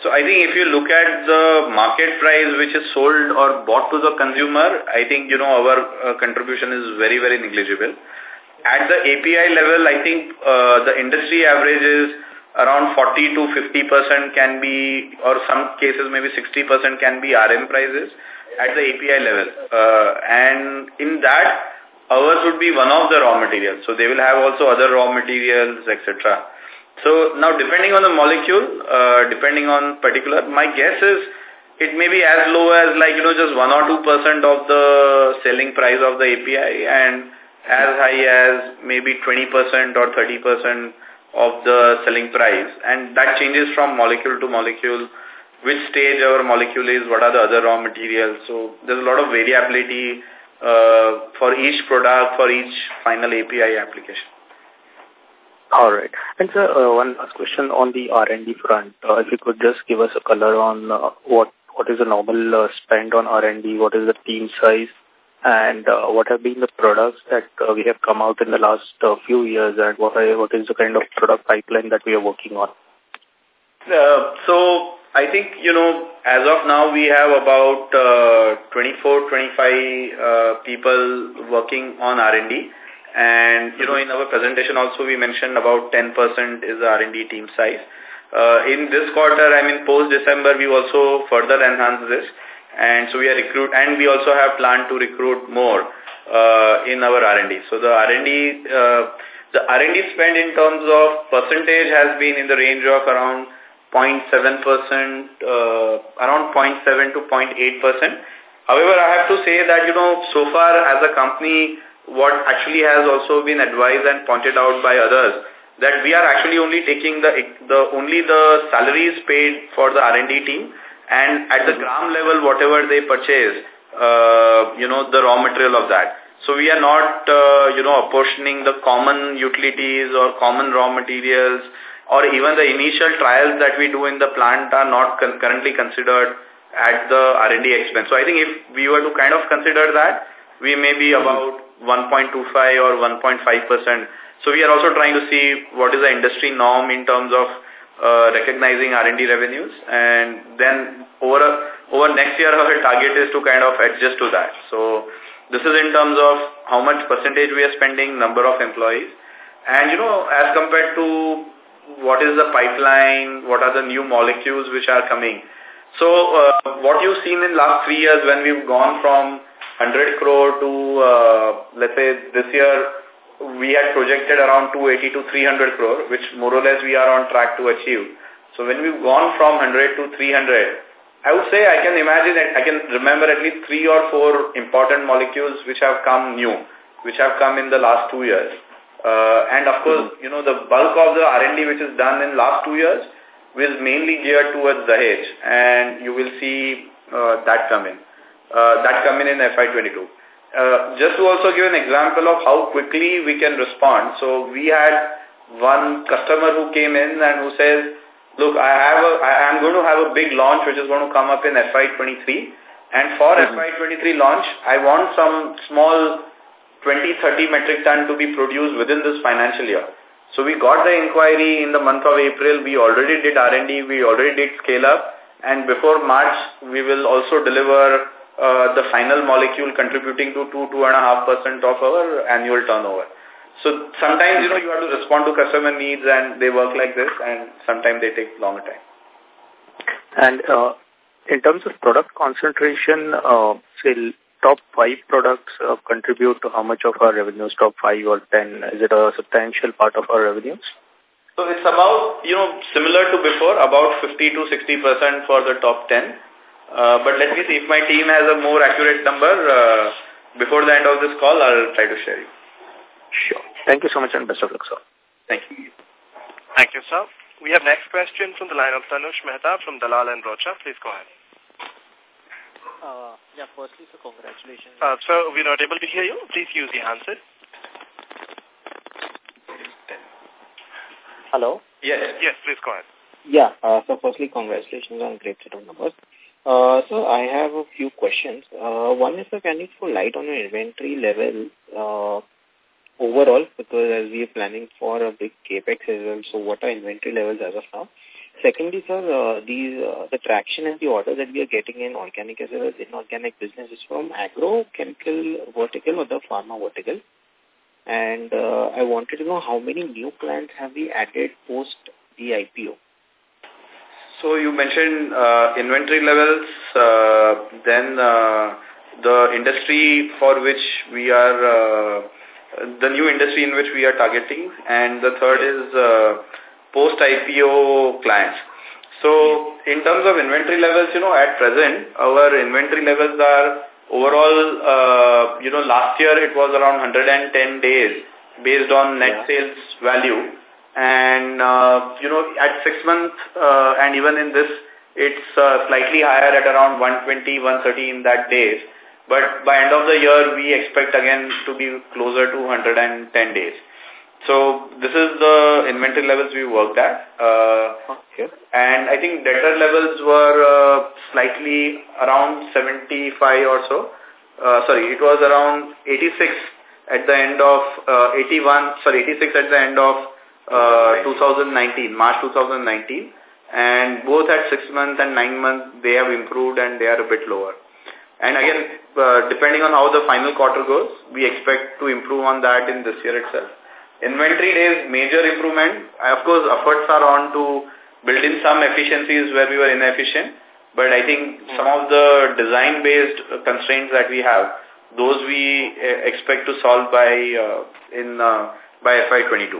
So I think if you look at the market price which is sold or bought to the consumer, I think, you know, our uh, contribution is very, very negligible. At the API level, I think uh, the industry average is around 40 to 50% can be, or some cases maybe 60% can be RM prices at the API level. Uh, and in that, ours would be one of the raw materials. So they will have also other raw materials, etc. So now depending on the molecule, uh, depending on particular, my guess is it may be as low as like, you know, just 1 or 2% of the selling price of the API and as high as maybe 20% or 30% of the selling price. And that changes from molecule to molecule which stage our molecule is, what are the other raw materials. So there's a lot of variability uh, for each product, for each final API application. All right. And sir, uh, one last question on the R&D front. Uh, if you could just give us a color on uh, what what is the normal uh, spend on R&D, what is the team size, and uh, what have been the products that uh, we have come out in the last uh, few years and what, are, what is the kind of product pipeline that we are working on? Uh, so I think, you know, as of now we have about uh, 24, 25 uh, people working on R&D. And, you know, in our presentation also we mentioned about 10% is the R&D team size. Uh, in this quarter, I mean, post-December, we also further enhanced this. And so we are recruit, and we also have planned to recruit more uh, in our R&D. So the R&D, uh, the R&D spend in terms of percentage has been in the range of around 0.7%, uh, around 0.7 to 0.8%. However, I have to say that, you know, so far as a company, what actually has also been advised and pointed out by others, that we are actually only taking the, the only the salaries paid for the R&D team and at the gram level, whatever they purchase, uh, you know, the raw material of that. So we are not, uh, you know, apportioning the common utilities or common raw materials or even the initial trials that we do in the plant are not con currently considered at the R&D expense. So I think if we were to kind of consider that, we may be about 1.25 or 1.5%. So we are also trying to see what is the industry norm in terms of uh, recognizing R&D revenues and then over a, over next year our target is to kind of adjust to that. So this is in terms of how much percentage we are spending, number of employees and you know as compared to what is the pipeline, what are the new molecules which are coming. So uh, what you've seen in last three years when we've gone from 100 crore to, uh, let's say this year, we had projected around 280 to 300 crore, which more or less we are on track to achieve. So when we've gone from 100 to 300, I would say I can imagine, I can remember at least three or four important molecules which have come new, which have come in the last two years. Uh, and of course, mm-hmm. you know, the bulk of the R&D which is done in last two years was mainly geared towards the Dahej and you will see uh, that come in. Uh, that come in in FY22. Uh, just to also give an example of how quickly we can respond. So we had one customer who came in and who says, look, I have a, I am going to have a big launch which is going to come up in FY23 and for mm -hmm. FY23 launch, I want some small 20, 30 metric ton to be produced within this financial year. So we got the inquiry in the month of April. We already did R&D. We already did scale up. And before March, we will also deliver uh, the final molecule contributing to 2 2.5% of our annual turnover. So sometimes, you know, you have to respond to customer needs and they work like this and sometimes they take longer time. And uh, in terms of product concentration, uh, say top five products uh, contribute to how much of our revenues, top five or ten? Is it a substantial part of our revenues? So it's about, you know, similar to before, about 50 to 60% for the top 10. Uh, but let me see if my team has a more accurate number. Uh, before the end of this call, I'll try to share you. Sure. Thank you so much and best of luck, sir. Thank you. Thank you, sir. We have next question from the line of Tanush Mehta from Dalal and Broacha. Please go ahead. Uh, yeah, firstly, so congratulations. Uh, sir, we're not able to hear you. Please use the handset. Hello? Yes. Yes, please go ahead. Yeah, uh, so firstly, congratulations on great set of numbers. Uh, so I have a few questions. Uh, one is, sir, can you throw light on your inventory level uh, overall? Because as we are planning for a big capex as well, so what are inventory levels as of now? Secondly, sir, uh, these, uh, the traction and the order that we are getting in organic as well as inorganic business is from agrochemical vertical or the pharma vertical. And uh, I wanted to know how many new clients have we added post the IPO? So you mentioned uh, inventory levels, uh, then uh, the industry for which we are, uh, the new industry in which we are targeting, and the third is uh, post-IPO clients. So in terms of inventory levels, you know, at present, our inventory levels are overall, uh, you know, last year it was around 110 days based on net yeah. sales value. And, uh, you know, at six months uh, and even in this, it's uh, slightly higher at around 120, 130 in that days. But by end of the year, we expect again to be closer to 110 days. So this is the inventory levels we worked at. Uh, okay. And I think debtor levels were uh, slightly around 75 or so. uh, sorry, it was around 86 at the end of uh, 81, sorry, 86 at the end of uh, 2019, March 2019. And both at six months and nine months, they have improved and they are a bit lower. And again, uh, depending on how the final quarter goes, we expect to improve on that in this year itself. Inventory days, major improvement. Of course, efforts are on to build in some efficiencies where we were inefficient. But I think some of the design-based constraints that we have, those we uh, expect to solve by uh, in uh, by FY22.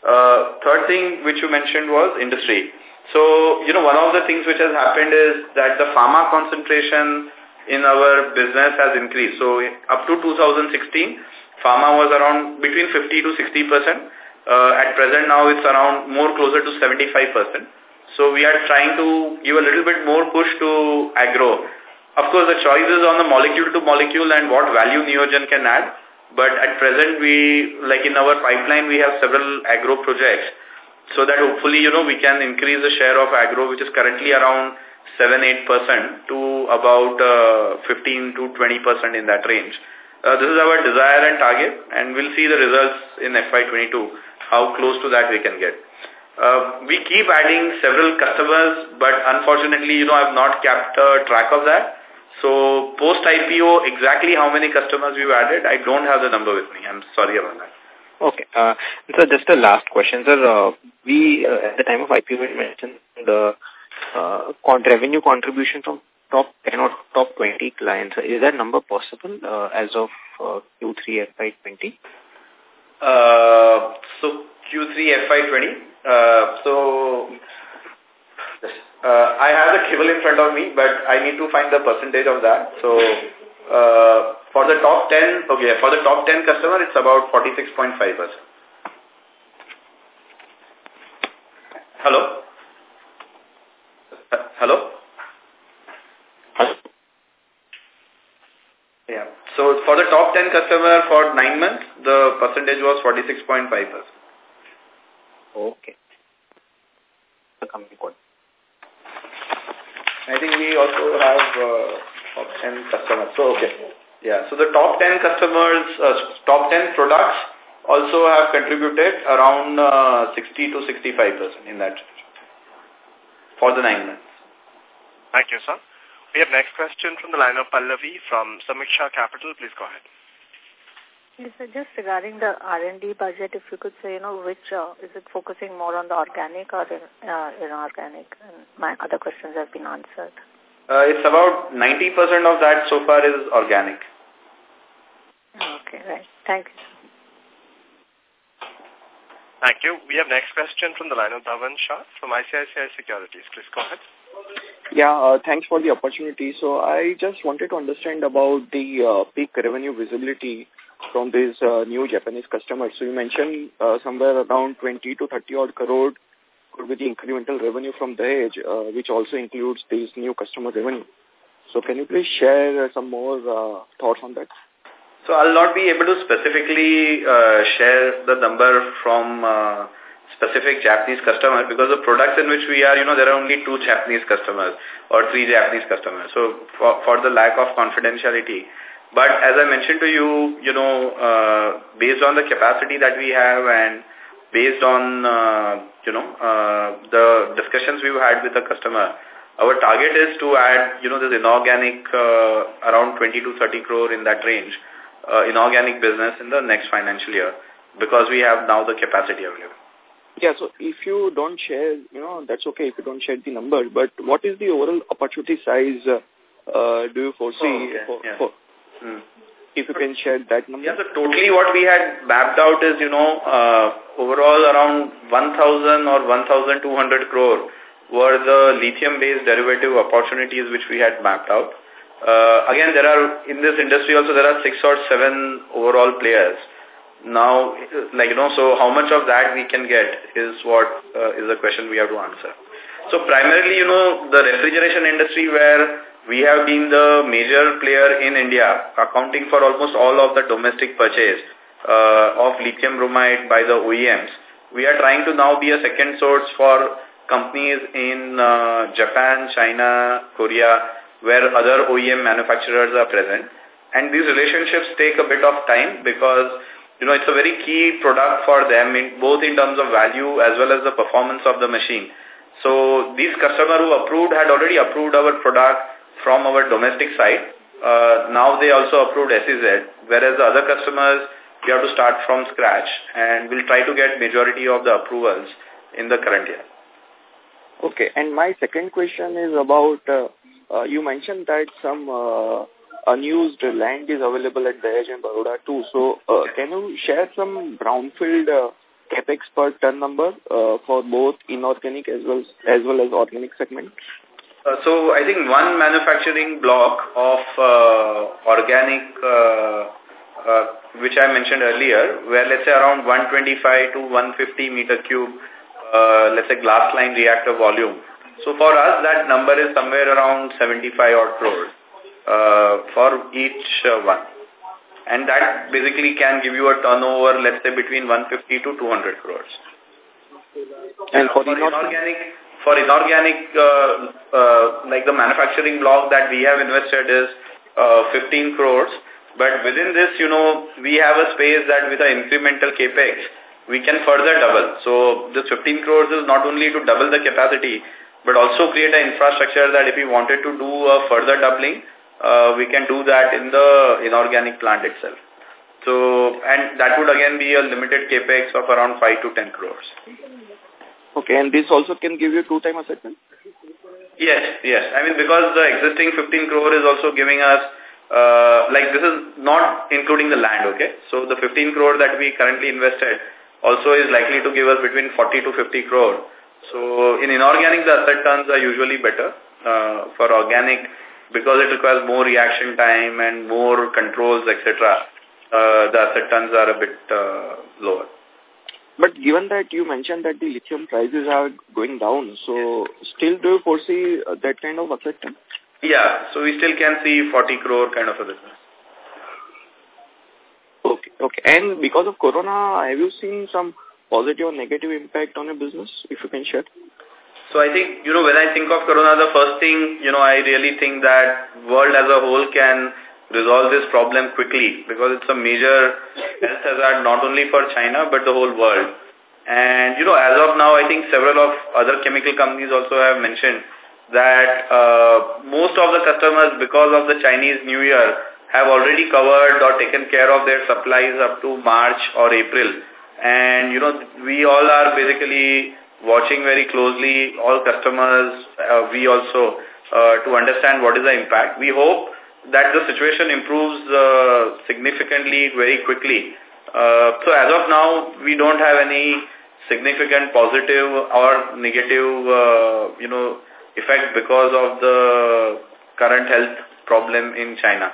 Uh, third thing which you mentioned was industry. So, you know, one of the things which has happened is that the pharma concentration in our business has increased. So, up to 2016, pharma was around between 50 to 60 percent. Uh, at present now it's around more closer to 75 percent. So we are trying to give a little bit more push to agro. Of course, the choice is on the molecule to molecule and what value Neogen can add. But at present, we, like in our pipeline, we have several agro projects. So that hopefully, you know, we can increase the share of agro, which is currently around 7-8% to about uh, 15 to 20% in that range. Uh, this is our desire and target, and we'll see the results in FY22, how close to that we can get. Uh, we keep adding several customers, but unfortunately, you know, I've not kept track of that. So post-IPO, exactly how many customers we've added, I don't have the number with me. I'm sorry about that. Okay. Uh, so just a last question, sir. Uh, we, uh, at the time of IPO, we mentioned the uh, con revenue contribution from top 10 or top 20 clients. Is that number possible uh, as of uh, Q3 FY20? Uh, so Q3 FY20, uh, so uh, I have the table in front of me, but I need to find the percentage of that. So uh, for the top 10, okay, for the top 10 customer, it's about 46.5%. Hello? Uh, hello? Yeah. So for the top 10 customer for nine months, the percentage was 46.5%. Okay. The company code. I think we also have uh, top 10 customers. So, okay. Yeah, so the top 10 customers, uh, top 10 products also have contributed around uh, 60 to 65% in that for the nine months. Thank you, sir. We have next question from the line of Pallavi from Samiksha Capital. Please go ahead. Yes, sir, just regarding the R&D budget, if you could say, you know, which, uh, is it focusing more on the organic or in, uh, inorganic? And my other questions have been answered. Uh, it's about 90% of that so far is organic. Okay, right. Thank you. Thank you. We have next question from the line of Dhavan Shah from ICICI Securities. Please go ahead. Yeah, uh, thanks for the opportunity. So I just wanted to understand about the uh, peak revenue visibility from these uh, new Japanese customers. So you mentioned uh, somewhere around 20 to 30 odd crore could be the incremental revenue from Dahej, uh, which also includes these new customer revenue. So can you please share uh, some more uh, thoughts on that? So I'll not be able to specifically uh, share the number from uh, specific Japanese customer because the products in which we are, you know, there are only two Japanese customers or three Japanese customers. So for, for the lack of confidentiality, but as I mentioned to you, you know, uh, based on the capacity that we have and based on, uh, you know, uh, the discussions we've had with the customer, our target is to add, you know, this inorganic uh, around 20 to 30 crore in that range, uh, inorganic business in the next financial year because we have now the capacity available. Yeah, so if you don't share, you know, that's okay if you don't share the number, but what is the overall opportunity size uh, uh, do you foresee oh, okay. for, yeah. for Hmm. If you can share that number. Yeah, so totally what we had mapped out is, you know, uh, overall around 1,000 or 1,200 crore were the lithium-based derivative opportunities which we had mapped out. Uh, again, there are, in this industry also, there are six or seven overall players. Now, like, you know, so how much of that we can get is what uh, is the question we have to answer. So primarily, you know, the refrigeration industry where we have been the major player in India, accounting for almost all of the domestic purchase uh, of lithium bromide by the OEMs. We are trying to now be a second source for companies in uh, Japan, China, Korea, where other OEM manufacturers are present. And these relationships take a bit of time because, you know, it's a very key product for them in both in terms of value as well as the performance of the machine. So these customers who approved had already approved our product from our domestic side. Uh, now they also approved SEZ, whereas the other customers, we have to start from scratch and we'll try to get majority of the approvals in the current year. Okay, and my second question is about, uh, uh, you mentioned that some uh, unused land is available at Dahej and Baroda too. So uh, can you share some brownfield uh, capex per ton number uh, for both inorganic as well as well as organic segment? Uh, so I think one manufacturing block of uh, organic, uh, uh, which I mentioned earlier, where let's say around 125 to 150 meter cube, uh, let's say glass line reactor volume. So for us, that number is somewhere around 75 odd crores for each uh, one. And that basically can give you a turnover, let's say, between 150 to 200 crores. And for, for inorganic, for inorganic, uh, uh, like the manufacturing block that we have invested is uh, 15 crores. But within this, you know, we have a space that with the incremental capex, we can further double. So this 15 crores is not only to double the capacity, but also create an infrastructure that if we wanted to do a further doubling, uh, we can do that in the inorganic plant itself. So, and that would again be a limited capex of around 5 to 10 crores. Okay, and this also can give you two-time assessment? Yes, yes. I mean, because the existing 15 crore is also giving us, uh, like this is not including the land, okay? So the 15 crore that we currently invested also is likely to give us between 40 to 50 crore. So in inorganic, the asset turns are usually better. Uh, for organic, because it requires more reaction time and more controls, etc., uh, the asset turns are a bit uh, lower. But given that you mentioned that the lithium prices are going down, so still do you foresee uh, that kind of effect? Yeah, so we still can see 40 crore kind of a business. Okay, okay. And because of Corona, have you seen some positive or negative impact on your business, if you can share? So I think, you know, when I think of Corona, the first thing, you know, I really think that world as a whole can resolve this problem quickly because it's a major health hazard not only for China but the whole world. And, you know, as of now, I think several of other chemical companies also have mentioned that uh, most of the customers, because of the Chinese New Year, have already covered or taken care of their supplies up to March or April. And, you know, we all are basically watching very closely, all customers, uh, we also, uh, to understand what is the impact. We hope that the situation improves uh, significantly very quickly. Uh, so as of now, we don't have any significant positive or negative, uh, you know, effect because of the current health problem in China.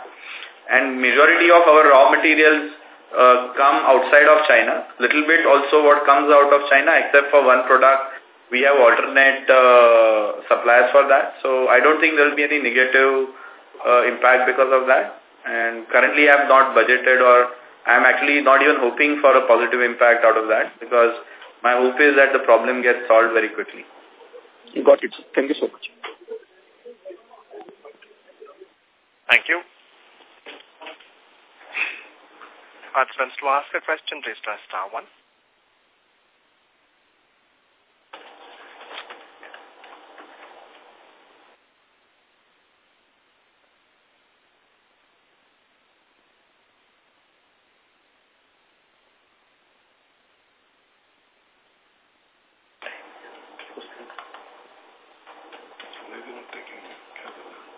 And majority of our raw materials uh, come outside of China. Little bit also what comes out of China, except for one product, we have alternate uh, suppliers for that. So I don't think there will be any negative uh, impact because of that. And currently I have not budgeted or I am actually not even hoping for a positive impact out of that because my hope is that the problem gets solved very quickly. Got it. Thank you so much. Thank you. Participants to ask a question, please press star one.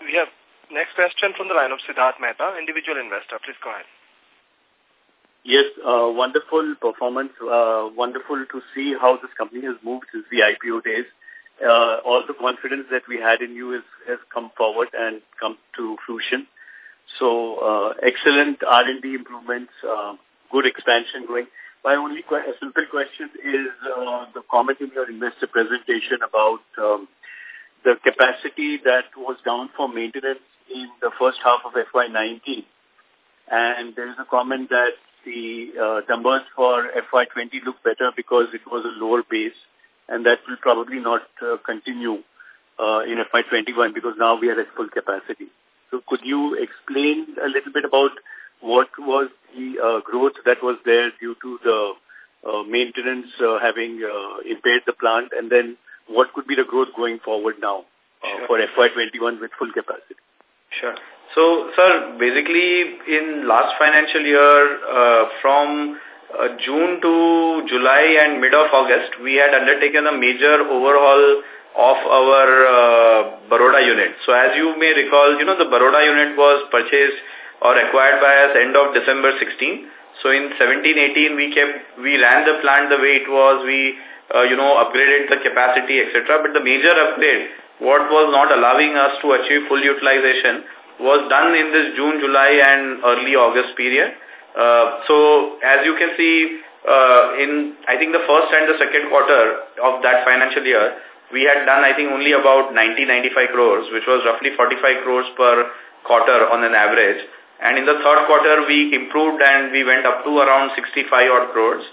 We have next question from the line of Siddharth Mehta, individual investor. Please go ahead. Yes, uh, wonderful performance. Uh, wonderful to see how this company has moved since the IPO days. Uh, all the confidence that we had in you is, has come forward and come to fruition. So, uh, excellent R&D improvements, uh, good expansion going. My only que simple question is uh, the comment in your investor presentation about um, the capacity that was down for maintenance in the first half of FY19. And there is a comment that the uh, numbers for FY20 look better because it was a lower base and that will probably not uh, continue uh, in FY21 because now we are at full capacity. So could you explain a little bit about what was the uh, growth that was there due to the uh, maintenance uh, having uh, impaired the plant, and then what could be the growth going forward now uh, sure. for FY21 with full capacity? Sure. So, sir, basically in last financial year, uh, from uh, June to July and mid of August, we had undertaken a major overhaul of our uh, Baroda unit. So as you may recall, you know, the Baroda unit was purchased or acquired by us end of December 16. So in 17-18, we kept, we ran the plant the way it was, we, uh, you know, upgraded the capacity, etc. But the major upgrade, what was not allowing us to achieve full utilization, was done in this June, July and early August period. Uh, so as you can see, uh, in I think the first and the second quarter of that financial year, we had done, I think, only about 90-95 crores, which was roughly 45 crores per quarter on an average. And in the third quarter, we improved and we went up to around 65 odd crores.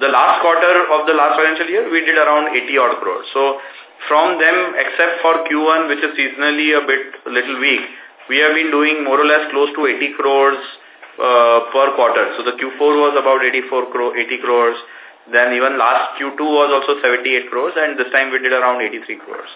The last quarter of the last financial year, we did around 80 odd crores. So from them, except for Q1, which is seasonally a bit little weak, we have been doing more or less close to 80 crores uh, per quarter. So the Q4 was about 84 crore, 80 crores. Then even last Q2 was also 78 crores and this time we did around 83 crores.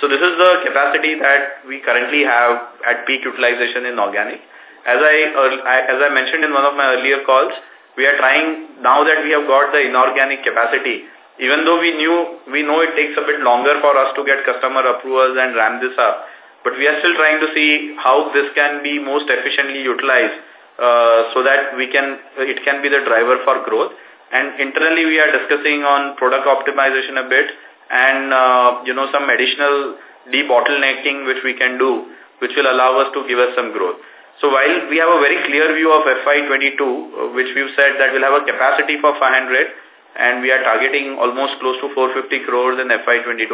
So this is the capacity that we currently have at peak utilization in organic. As I, as I mentioned in one of my earlier calls, we are trying, now that we have got the inorganic capacity, even though we knew, we know it takes a bit longer for us to get customer approvals and ramp this up, but we are still trying to see how this can be most efficiently utilized uh, so that we can, it can be the driver for growth. And internally we are discussing on product optimization a bit and, uh, you know, some additional debottlenecking which we can do, which will allow us to give us some growth. So while we have a very clear view of FY22, uh, which we've said that we'll have a capacity for 500 and we are targeting almost close to 450 crores in FY22.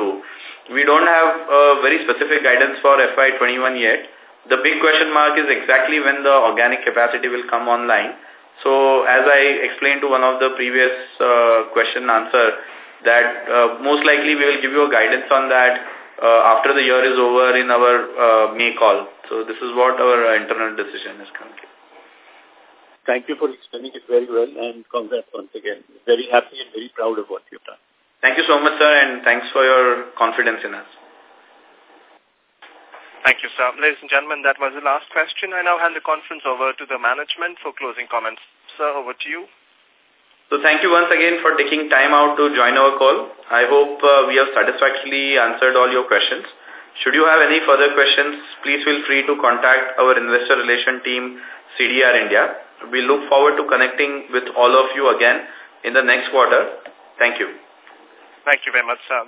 We don't have a very specific guidance for FY21 yet. The big question mark is exactly when the organic capacity will come online. So as I explained to one of the previous uh, question answer, that uh, most likely we will give you a guidance on that uh, after the year is over in our uh, May call. So this is what our internal decision is currently. Thank you for explaining it very well and congrats once again. Very happy and very proud of what you've done. Thank you so much, sir, and thanks for your confidence in us. Thank you, sir. Ladies and gentlemen, that was the last question. I now hand the conference over to the management for closing comments. Sir, over to you. So thank you once again for taking time out to join our call. I hope uh, we have satisfactorily answered all your questions. Should you have any further questions, please feel free to contact our investor relation team, CDR India. We look forward to connecting with all of you again in the next quarter. Thank you. Thank you very much, sir.